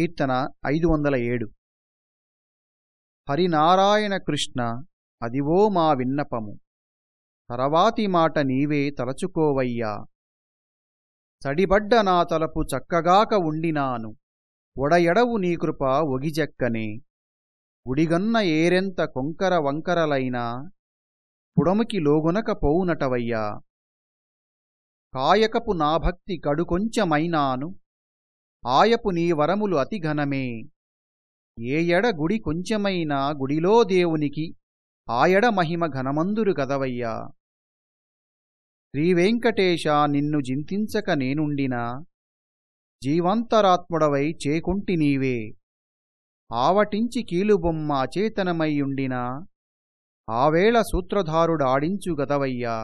కీర్తన ఐదు వందల ఏడు. హరినారాయణ కృష్ణ అదివో మా విన్నపము. తరవాతి మాట నీవే తలచుకోవయ్యా. చడిబడ్డ నా తలపు చక్కగాక ఉండినాను. ఒడయడవు నీ కృప ఒగిజెక్కనే. ఉడిగన్న ఏరెంత కొంకర వంకరలైనా. పుడముకి లోగునక పోవునటవయ్యా. కాయకపు నా భక్తి కడుకొంచెమైనాను ఆయపు నీ వరములు అతి ఘనమే. ఏ ఎడ గుడి కొంచెమైనా గుడిలో దేవునికి ఆయడ మహిమ ఘనమందురు గదవయ్యా శ్రీవేంకటేశ నిన్ను జింతించక నేనుండినా జీవంతరాత్ముడవై చేకుంటి నీవే. ఆవటించి కీలుబొమ్మ అచేతనమయ్యుండినా ఆవేళ సూత్రధారుడాడించు గదవయ్యా.